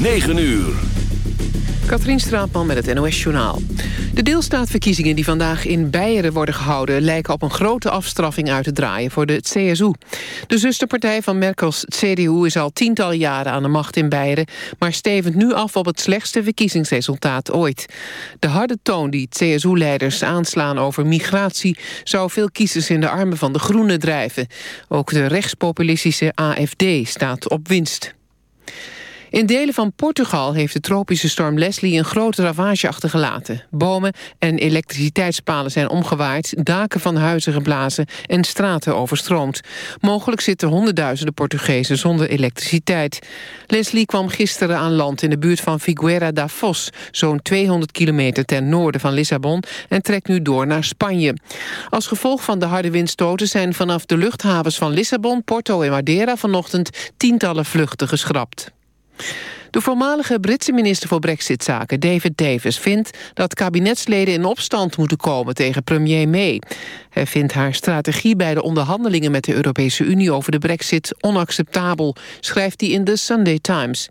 9 uur. Katrien Straatman met het NOS-journaal. De deelstaatverkiezingen die vandaag in Beieren worden gehouden... lijken op een grote afstraffing uit te draaien voor de CSU. De zusterpartij van Merkels CDU is al tientallen jaren aan de macht in Beieren... maar stevend nu af op het slechtste verkiezingsresultaat ooit. De harde toon die CSU-leiders aanslaan over migratie... zou veel kiezers in de armen van de Groenen drijven. Ook de rechtspopulistische AFD staat op winst. In delen van Portugal heeft de tropische storm Leslie een grote ravage achtergelaten. Bomen en elektriciteitspalen zijn omgewaaid, daken van huizen geblazen en straten overstroomd. Mogelijk zitten honderdduizenden Portugezen zonder elektriciteit. Leslie kwam gisteren aan land in de buurt van Figueira da Foz, zo'n 200 kilometer ten noorden van Lissabon en trekt nu door naar Spanje. Als gevolg van de harde windstoten zijn vanaf de luchthavens van Lissabon, Porto en Madeira vanochtend tientallen vluchten geschrapt. De voormalige Britse minister voor Brexit-zaken, David Davis... vindt dat kabinetsleden in opstand moeten komen tegen premier May. Hij vindt haar strategie bij de onderhandelingen met de Europese Unie... over de brexit onacceptabel, schrijft hij in de Sunday Times.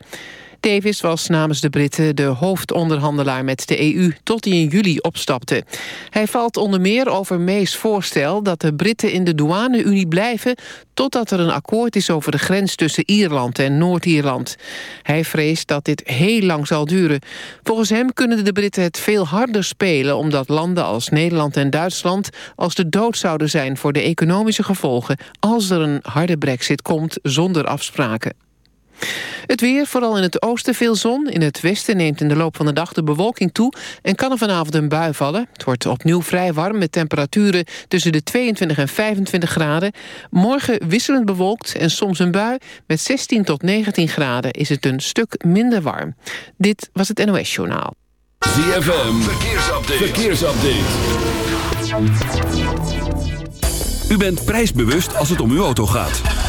Davis was namens de Britten de hoofdonderhandelaar met de EU... tot hij in juli opstapte. Hij valt onder meer over May's voorstel... dat de Britten in de douane-Unie blijven... totdat er een akkoord is over de grens tussen Ierland en Noord-Ierland. Hij vreest dat dit heel lang zal duren. Volgens hem kunnen de Britten het veel harder spelen... omdat landen als Nederland en Duitsland als de dood zouden zijn... voor de economische gevolgen als er een harde brexit komt zonder afspraken. Het weer, vooral in het oosten veel zon. In het westen neemt in de loop van de dag de bewolking toe... en kan er vanavond een bui vallen. Het wordt opnieuw vrij warm met temperaturen tussen de 22 en 25 graden. Morgen wisselend bewolkt en soms een bui. Met 16 tot 19 graden is het een stuk minder warm. Dit was het NOS Journaal. ZFM, verkeersupdate. verkeersupdate. U bent prijsbewust als het om uw auto gaat.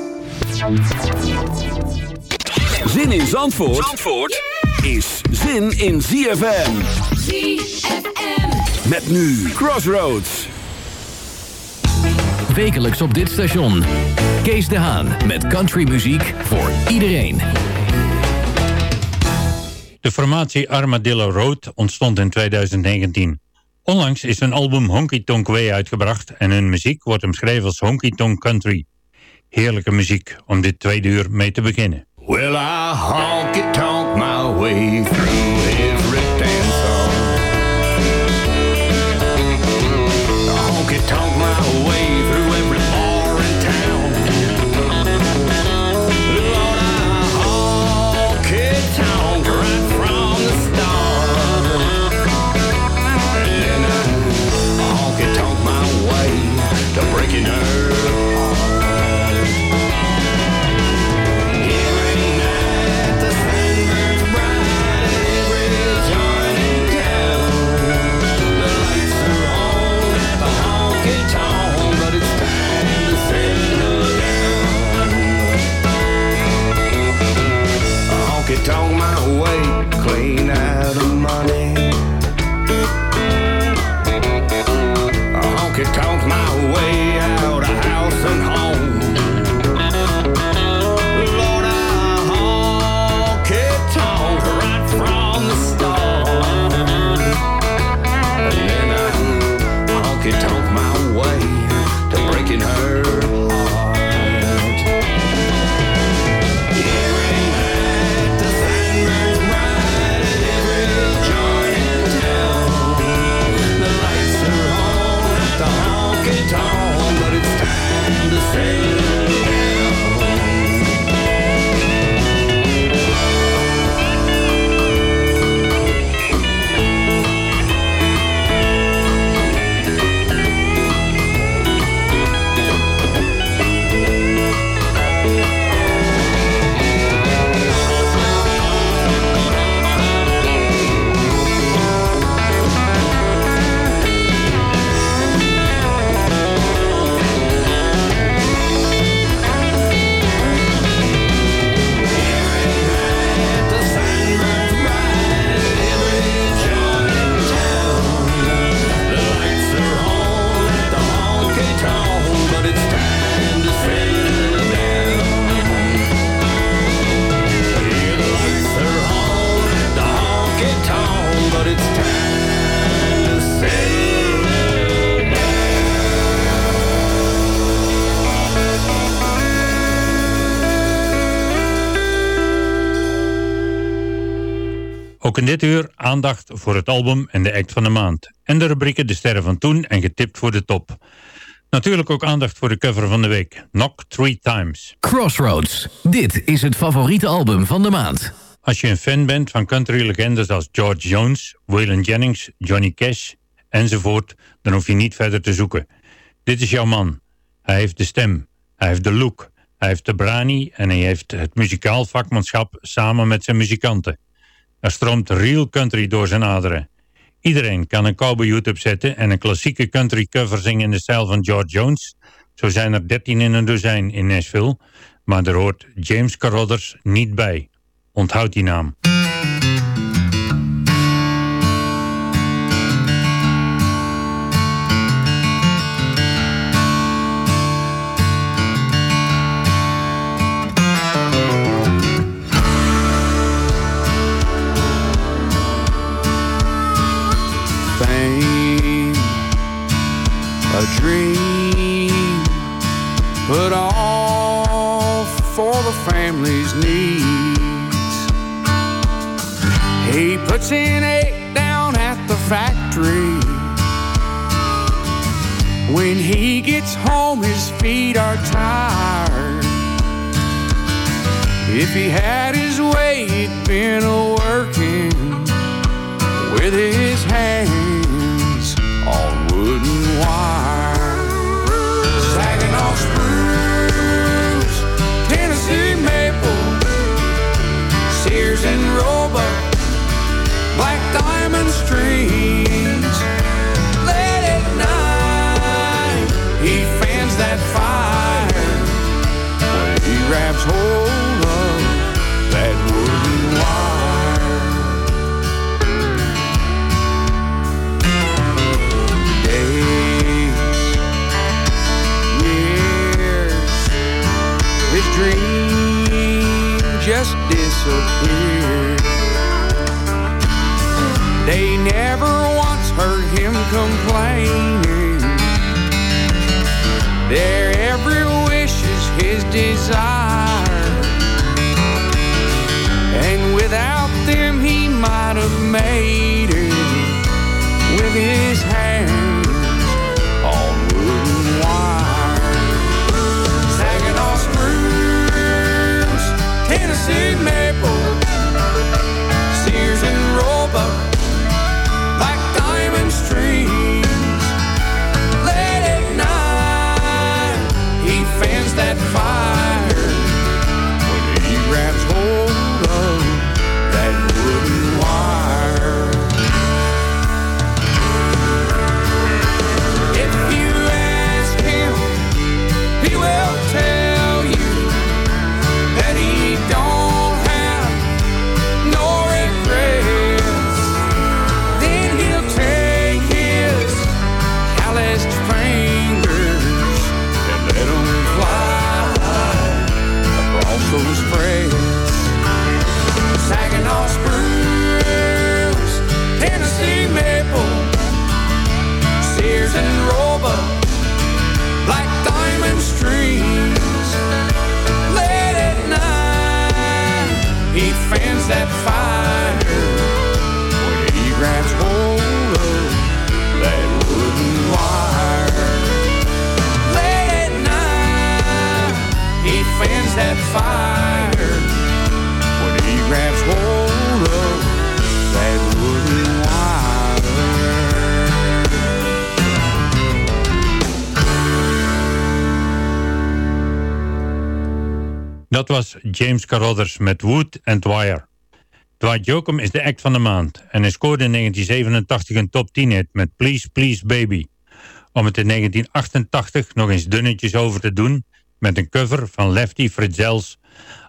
Zin in Zandvoort, Zandvoort is zin in ZFM. ZFM. Met nu Crossroads. Wekelijks op dit station. Kees de Haan met countrymuziek voor iedereen. De formatie Armadillo Road ontstond in 2019. Onlangs is hun album Honky Tonk Way uitgebracht en hun muziek wordt omschreven als honky tonk country. Heerlijke muziek om dit tweede uur mee te beginnen. I my way aandacht voor het album en de act van de maand. En de rubrieken De Sterren van Toen en Getipt voor de Top. Natuurlijk ook aandacht voor de cover van de week. Knock Three Times. Crossroads. Dit is het favoriete album van de maand. Als je een fan bent van country-legendes als George Jones, Waylon Jennings, Johnny Cash enzovoort, dan hoef je niet verder te zoeken. Dit is jouw man. Hij heeft de stem, hij heeft de look, hij heeft de brani en hij heeft het muzikaal vakmanschap samen met zijn muzikanten. Er stroomt real country door zijn aderen. Iedereen kan een cowboyhoed opzetten en een klassieke country cover zingen in de stijl van George Jones. Zo zijn er 13 in een dozijn in Nashville, maar er hoort James Carruthers niet bij. Onthoud die naam. A dream put off for the family's needs. He puts in eight down at the factory. When he gets home, his feet are tired. If he had his way, he'd been working with his hands just disappeared. They never once heard him complaining. Their every wish is his desire. And without them, he might have made it with his hands dat was James Carothers met Wood and Wire. Dwight Jokum is de act van de maand en hij scoorde in 1987 een top 10 hit met Please Please Baby. Om het in 1988 nog eens dunnetjes over te doen met een cover van Lefty Fritzels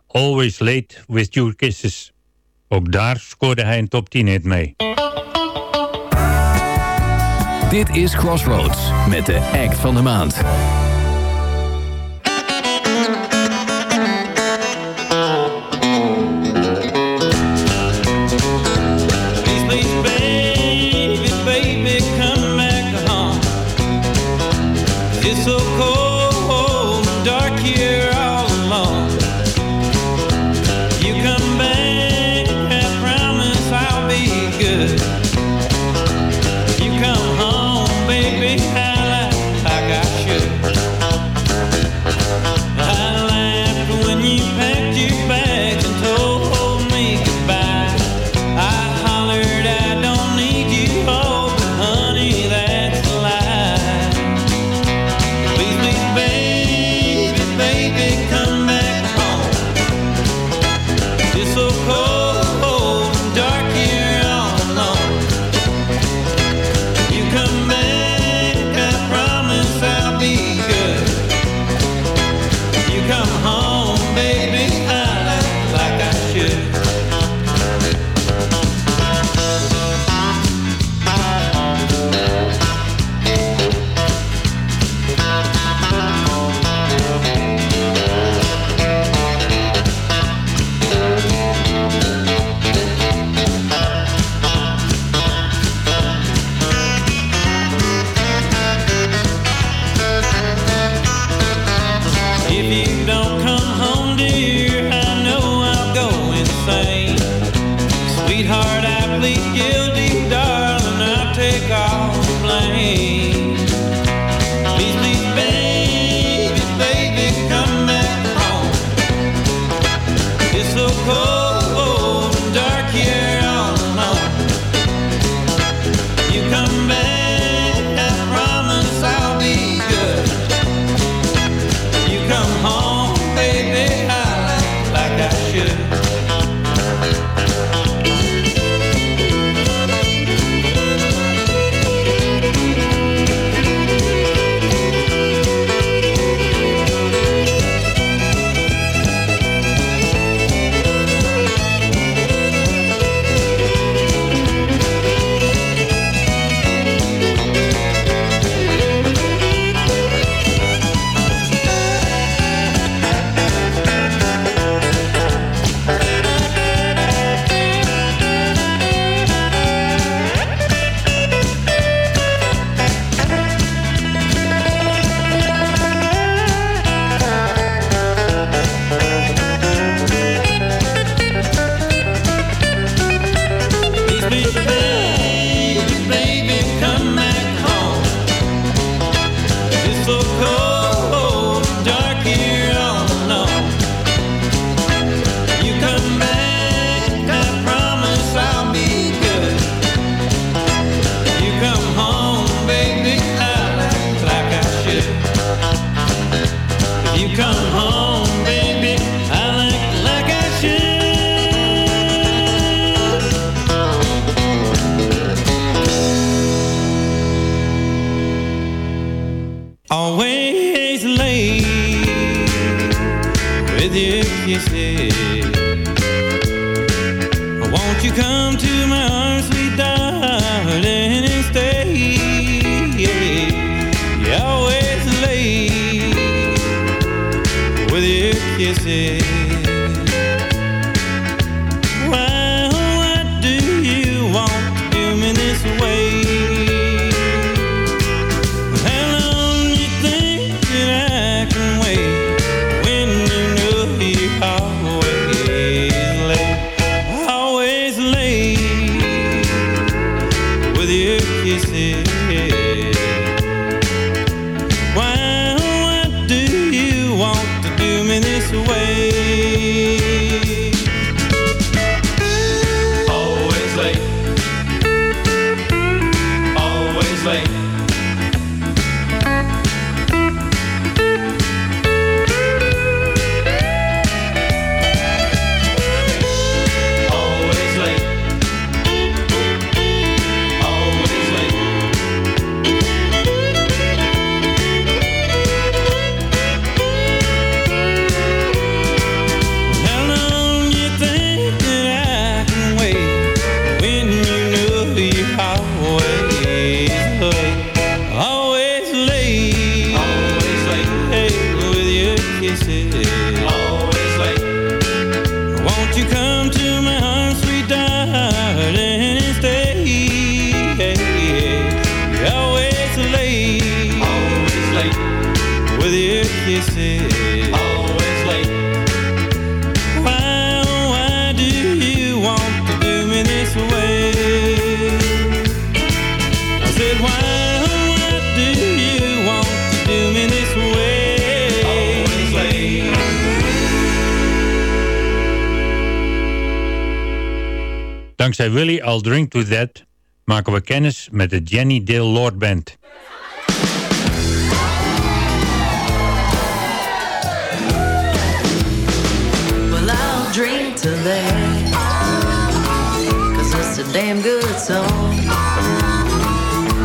Always Late With Your Kisses. Ook daar scoorde hij een top 10 hit mee. Dit is Crossroads met de act van de maand. That maken we kennis met de Jenny Dale Lord Band. Well, I'll drink to that. Cause it's a damn good song.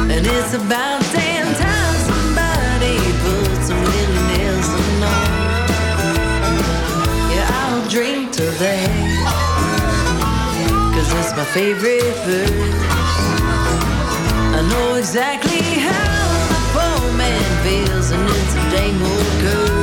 And it's about damn time somebody put some little Nelson on. Yeah, I'll drink to that. It's my favorite verse. I know exactly how the poor man feels, and it's a dang old curse.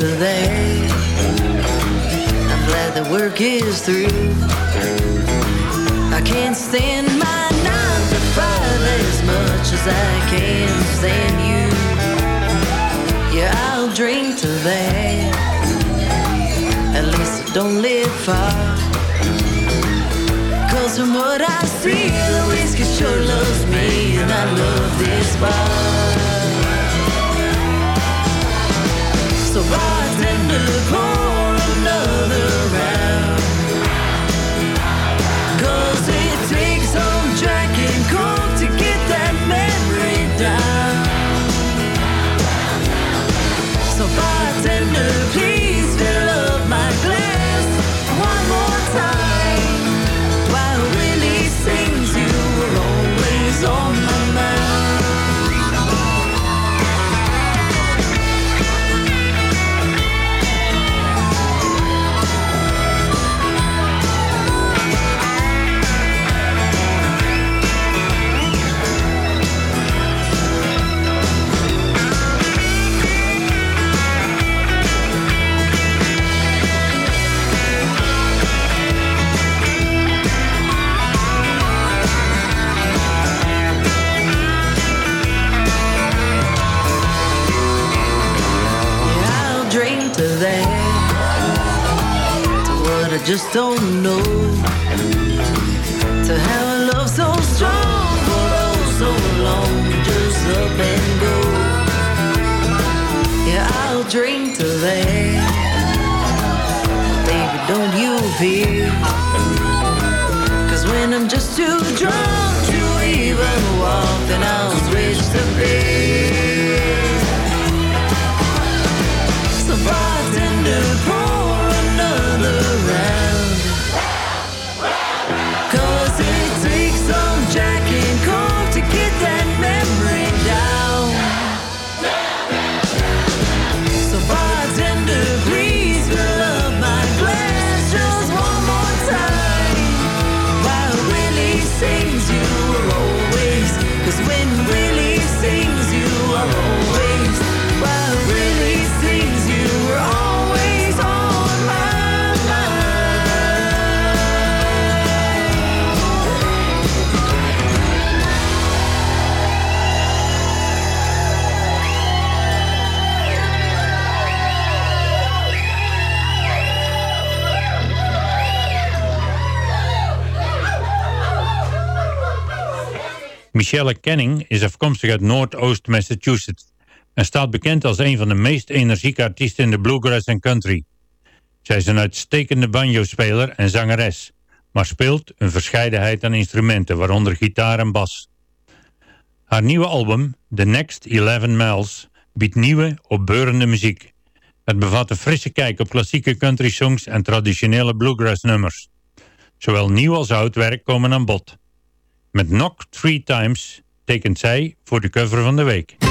That. I'm glad the work is through. I can't stand my nine to five as much as I can stand you. Yeah, I'll drink to that. At least I don't live far. Cause from what I see, the whiskey sure loves me, and I love this bar. So bartender, pour another Michelle Canning is afkomstig uit Noordoost Massachusetts en staat bekend als een van de meest energieke artiesten in de bluegrass en country. Zij is een uitstekende banjo-speler en zangeres, maar speelt een verscheidenheid aan instrumenten, waaronder gitaar en bas. Haar nieuwe album, The Next 11 Miles, biedt nieuwe, opbeurende muziek. Het bevat een frisse kijk op klassieke country songs en traditionele bluegrass nummers. Zowel nieuw als oud werk komen aan bod. Met Knock Three Times tekent zij voor de cover van de week.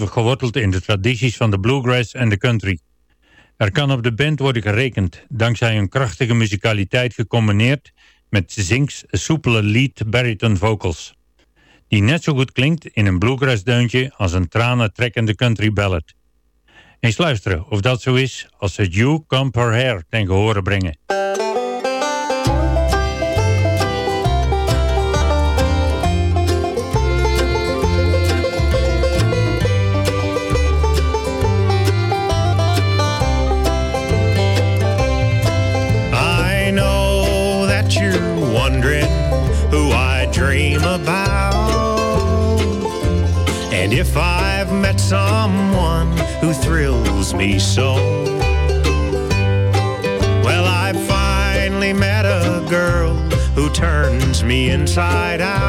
geworteld in de tradities van de bluegrass en de country. Er kan op de band worden gerekend, dankzij hun krachtige muzikaliteit gecombineerd met Zinks soepele lead bariton vocals, die net zo goed klinkt in een bluegrass deuntje als een tranentrekkende country ballad. Eens luisteren of dat zo is als ze You Come Her Hair ten gehore brengen. side out.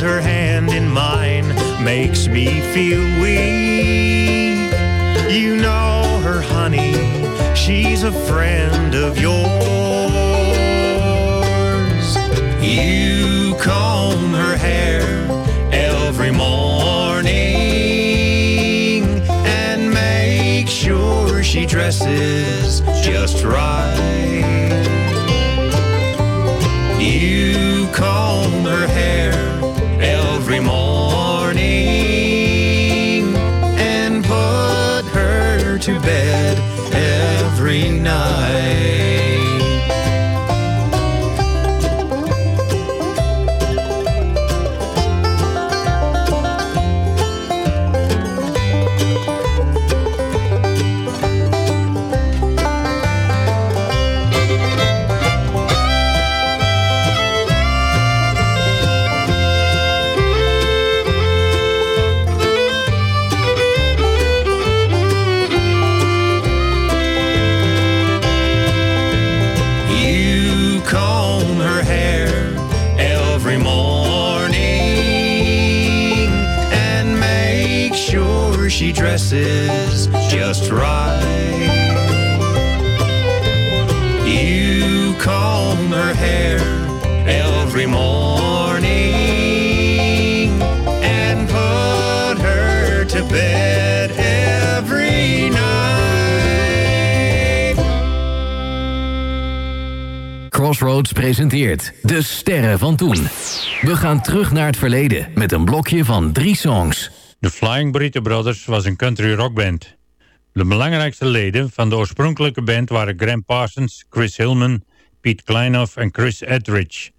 Her hand in mine makes me feel weak. You know her, honey, she's a friend of yours. You comb her hair every morning and make sure she dresses just right. Just right. You comb her hair every morning and put her to bed every night. Crossroads presenteert De Sterren van Toen. We gaan terug naar het verleden met een blokje van drie songs. De Flying Burrito Brothers was een country rockband. De belangrijkste leden van de oorspronkelijke band waren Graham Parsons, Chris Hillman, Pete Kleinoff en Chris Edridge.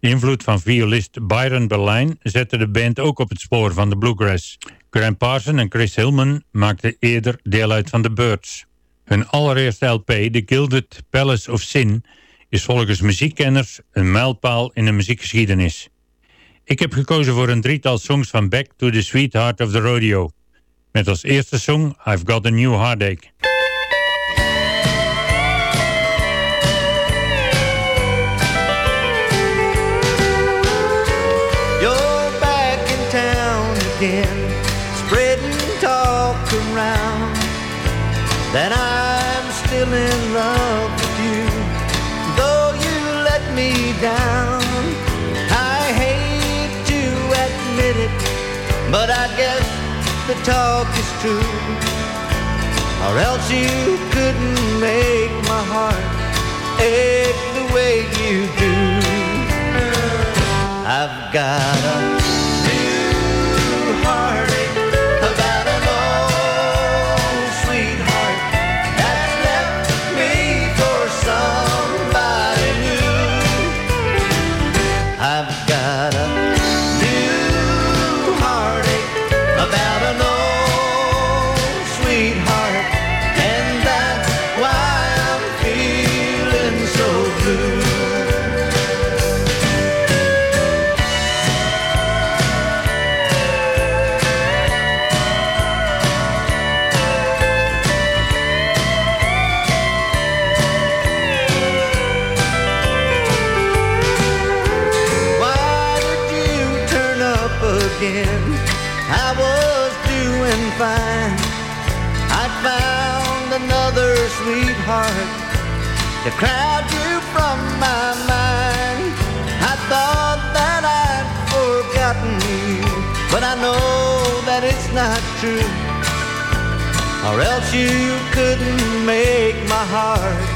De invloed van violist Byron Berlijn zette de band ook op het spoor van de bluegrass. Graham Parsons en Chris Hillman maakten eerder deel uit van de Birds. Hun allereerste LP, The Gilded Palace of Sin, is volgens muziekkenners een mijlpaal in de muziekgeschiedenis. Ik heb gekozen voor een drietal songs van Back to the Sweetheart of the Rodeo. Met als eerste song I've Got a New Heartache. You're back in town again, spreading talk around that I'm talk is true. Or else you couldn't make my heart ache the way you do. I've got a again? I was doing fine. I found another sweetheart to crowd you from my mind. I thought that I'd forgotten you, but I know that it's not true. Or else you couldn't make my heart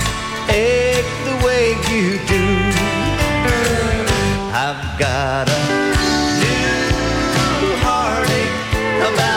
ache the way you do. I've got a around.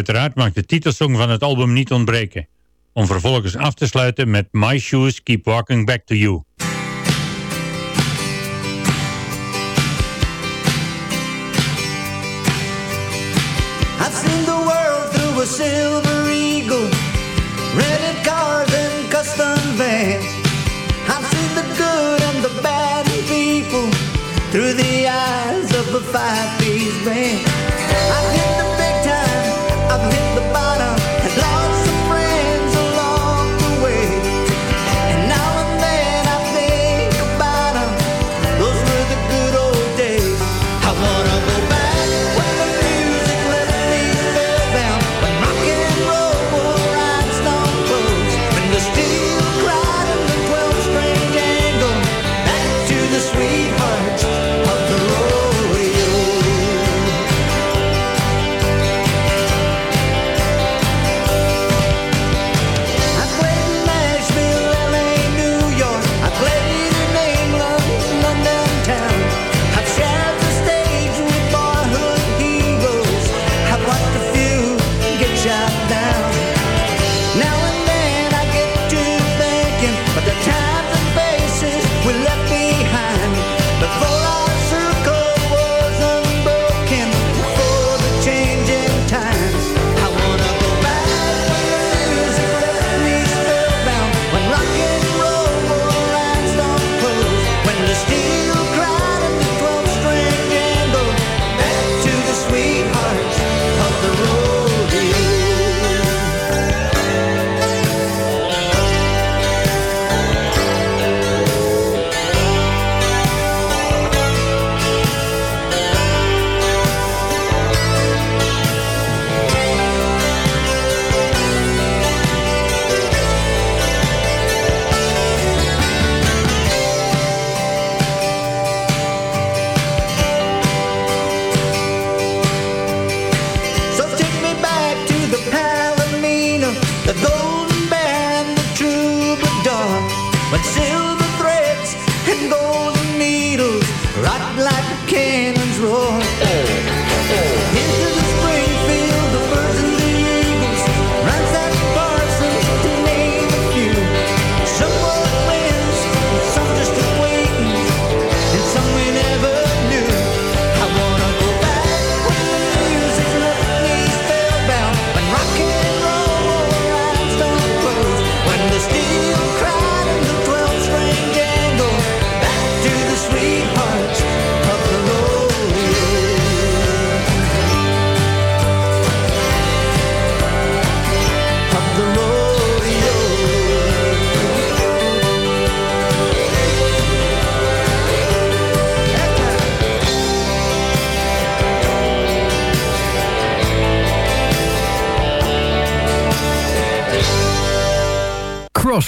Uiteraard mag de titelsong van het album niet ontbreken. Om vervolgens af te sluiten met My Shoes Keep Walking Back to You. I've seen the world through a silver eagle, rented cars and custom vans. I've seen the good and the bad in people through the eyes of a five-piece band.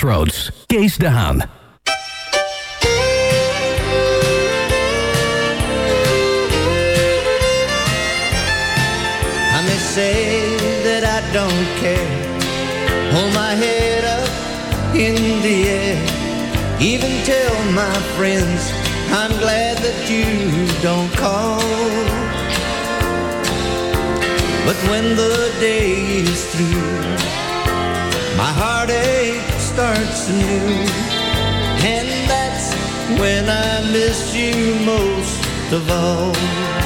Crossroads, Kees de Haan. I may say that I don't care. Hold my head up in the air. Even tell my friends I'm glad that you don't call. But when the day is through, starts anew. And that's when I miss you most of all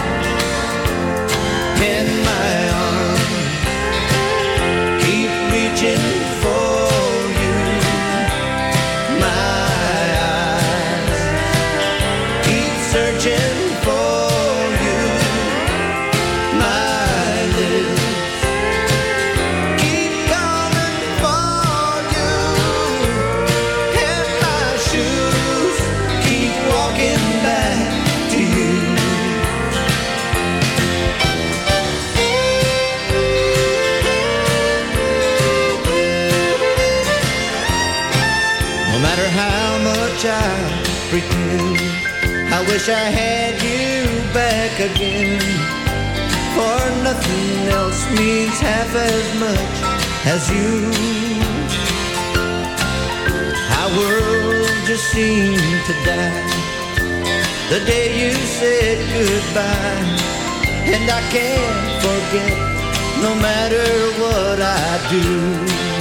pretend. I wish I had you back again. For nothing else means half as much as you. Our world just seemed to die. The day you said goodbye. And I can't forget no matter what I do.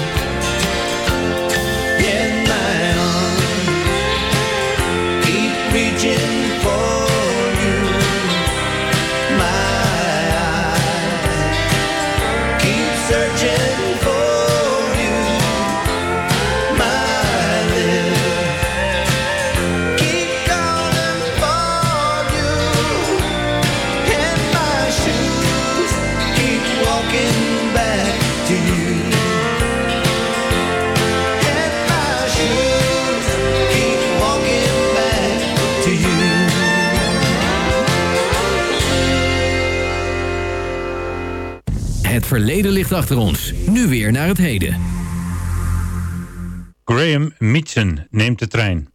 verleden ligt achter ons. Nu weer naar het heden. Graham Mitchen neemt de trein.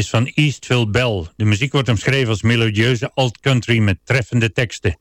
is van Eastville Bell. De muziek wordt omschreven als melodieuze alt-country met treffende teksten.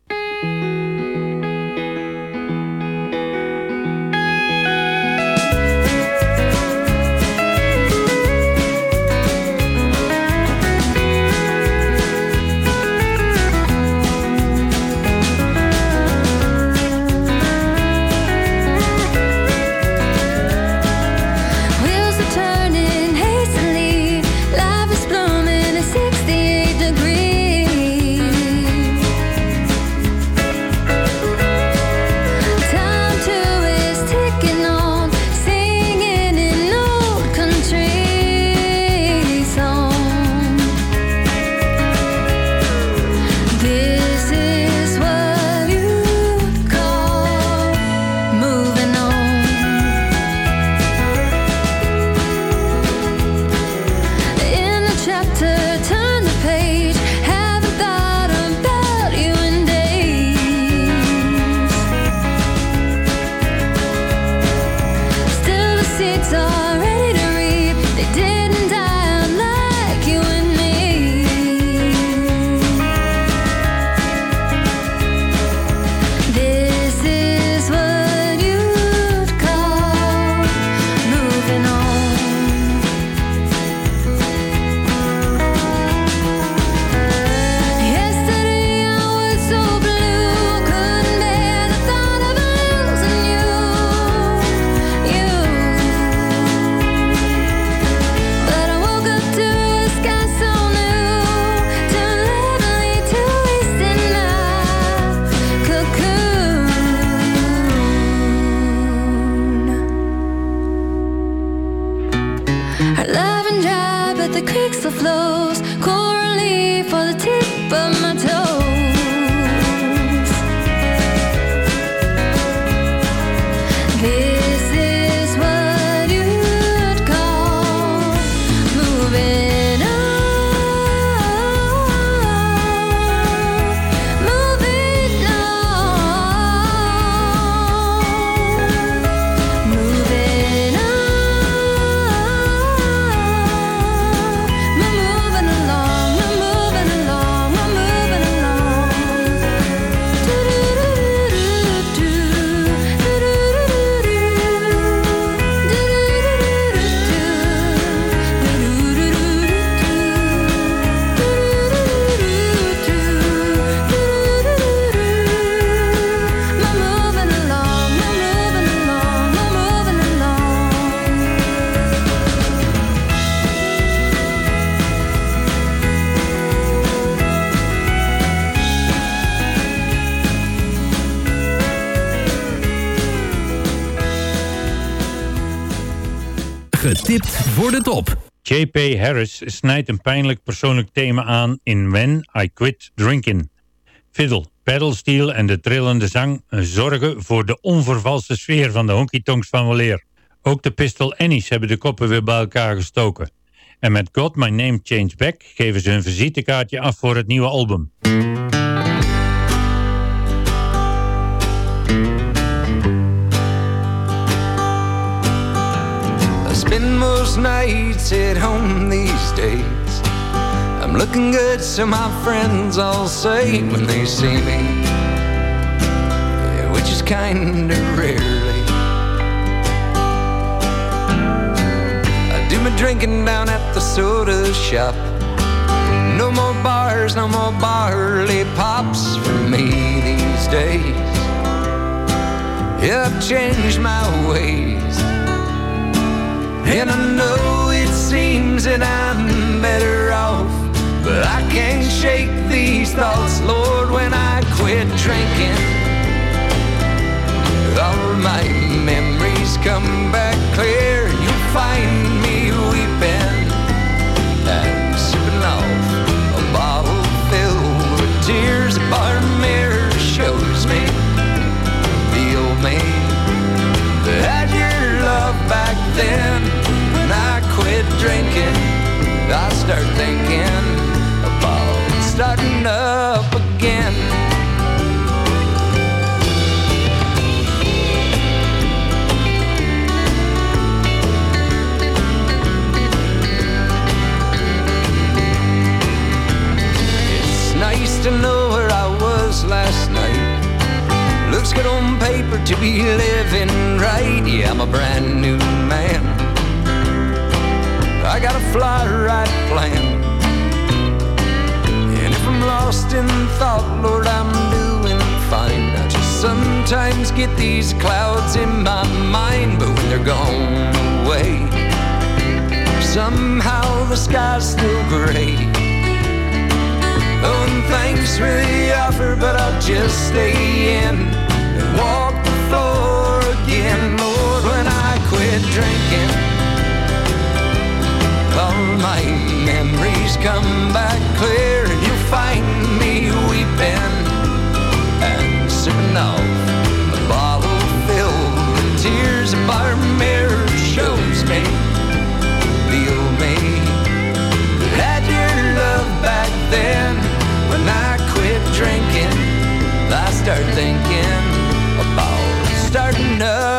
Getipt voor de top. J.P. Harris snijdt een pijnlijk persoonlijk thema aan in When I Quit Drinking. Fiddle, pedalsteel en de trillende zang zorgen voor de onvervalste sfeer van de honky tonks van weleer. Ook de Pistol Annies hebben de koppen weer bij elkaar gestoken. En met God My Name Change Back geven ze hun visitekaartje af voor het nieuwe album. Most nights at home these days. I'm looking good, so my friends all say when they see me, yeah, which is kinda rarely. I do my drinking down at the soda shop. No more bars, no more barley pops for me these days. Yeah, I've changed my ways. And I know it seems that I'm better off, but I can't shake these thoughts, Lord, when I quit drinking. All my memories come back clear, you'll find I start thinking about starting up again. It's nice to know where I was last night. Looks good on paper to be living right. Yeah, I'm a brand new. I got a fly right plan. And if I'm lost in thought, Lord, I'm doing fine. I just sometimes get these clouds in my mind, but when they're gone away, somehow the sky's still gray. Oh, and thanks for the offer, but I'll just stay in and walk the floor again, Lord, when I quit drinking. All my memories come back clear, and you'll find me weeping and sipping off a bottle filled with tears. A bar mirror shows me the old me had your love back then. When I quit drinking, I start thinking about starting up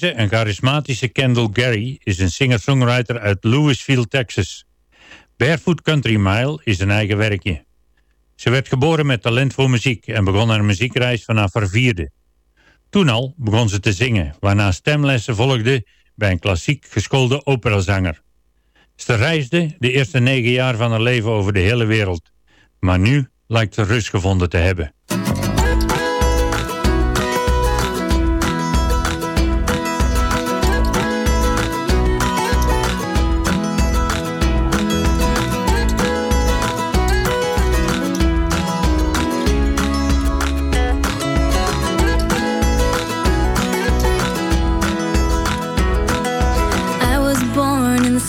ambitieuze en charismatische Kendall Gary is een singer-songwriter uit Louisville, Texas. Barefoot Country Mile is een eigen werkje. Ze werd geboren met talent voor muziek en begon haar muziekreis vanaf haar vierde. Toen al begon ze te zingen, waarna stemlessen volgden bij een klassiek geschoolde operazanger. Ze reisde de eerste negen jaar van haar leven over de hele wereld. Maar nu lijkt ze rust gevonden te hebben.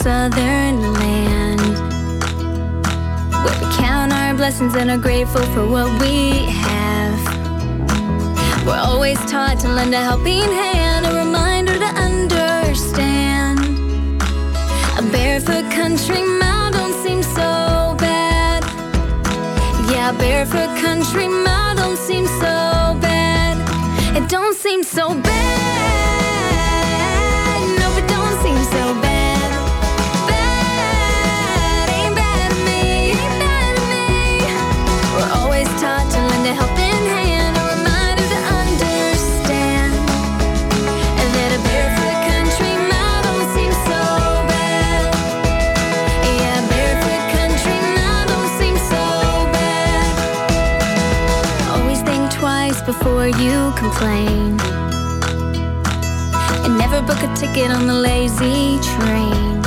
Southern land where we count our blessings and are grateful for what we have. We're always taught to lend a helping hand, a reminder to understand. A barefoot country mile don't seem so bad. Yeah, barefoot country mile don't seem so bad. It don't seem so bad. You complain. And never book a ticket on the lazy train.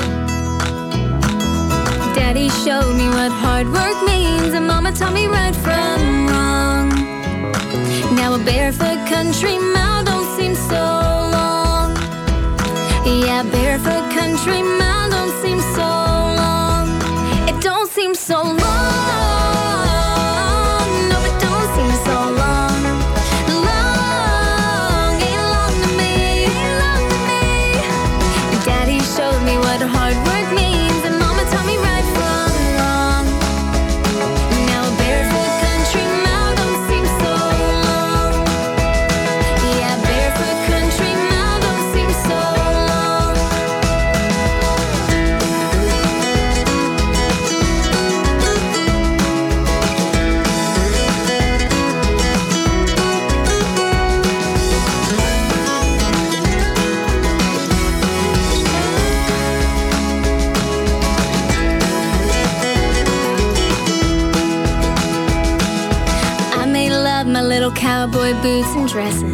Daddy showed me what hard work means, and Mama taught me right from wrong. Now a barefoot country mile don't seem so long. Yeah, barefoot country mile don't seem so long. Dresses.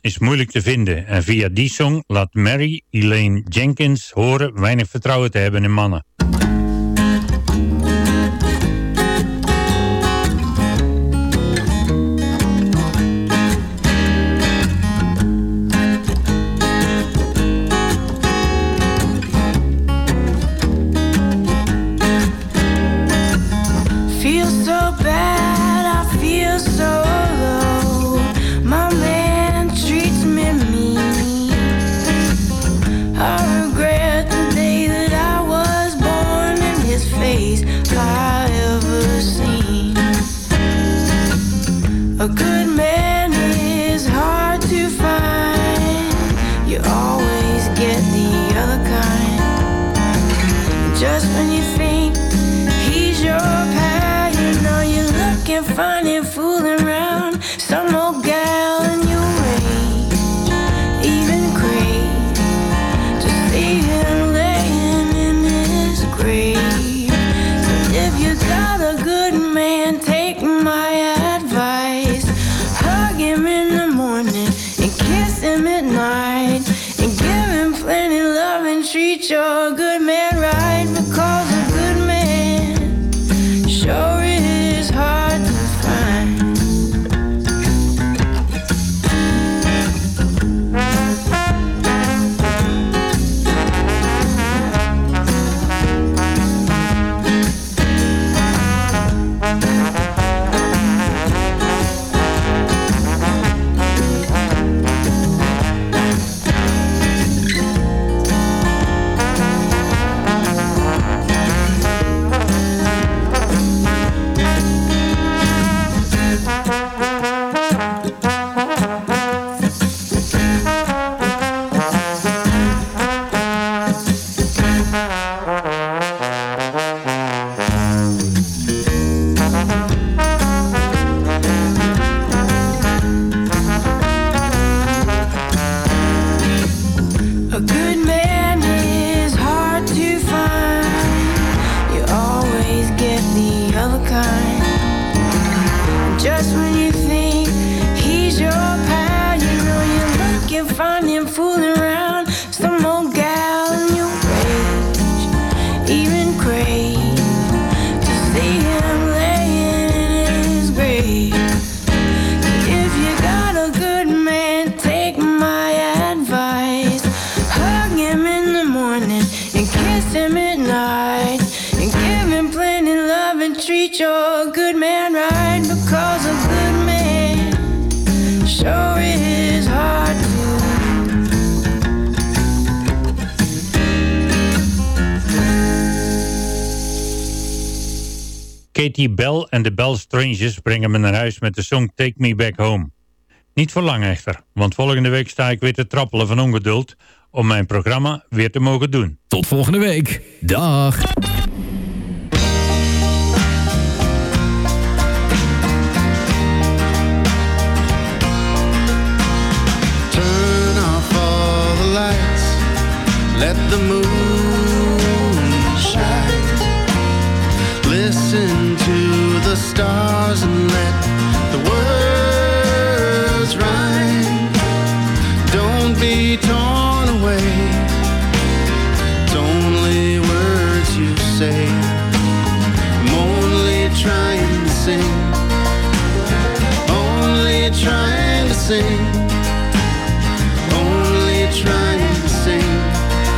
Is moeilijk te vinden en via die song laat Mary Elaine Jenkins horen weinig vertrouwen te hebben in mannen. Bell en de Bell Strangers brengen me naar huis met de song Take Me Back Home. Niet voor lang echter, want volgende week sta ik weer te trappelen van ongeduld om mijn programma weer te mogen doen. Tot volgende week. Dag. sing, only trying to sing, only trying to sing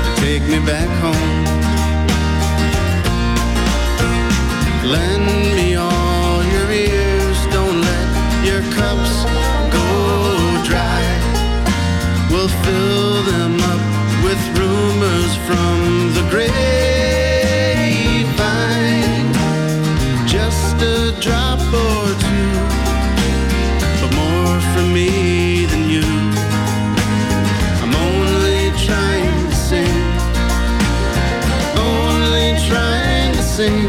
to take me back home. Lend me all your ears, don't let your cups go dry. We'll fill them up with rumors from the grave me than you. I'm only trying to sing, only trying to sing,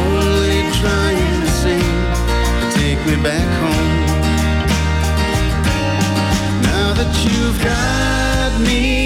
only trying to sing. Take me back home. Now that you've got me